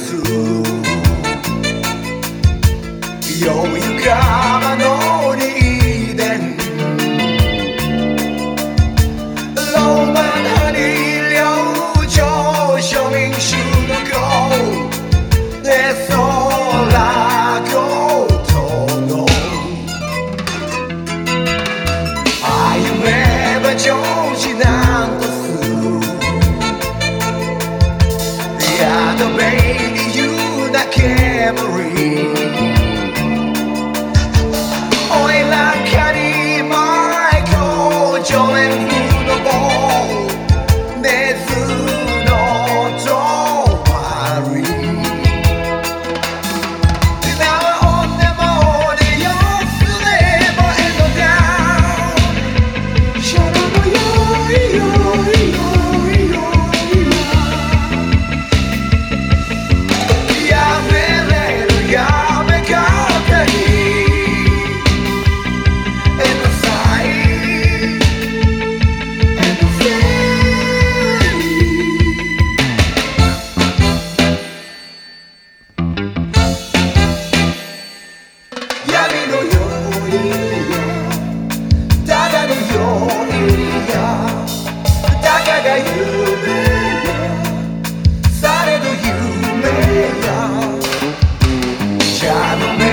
Jesús. Oi Don't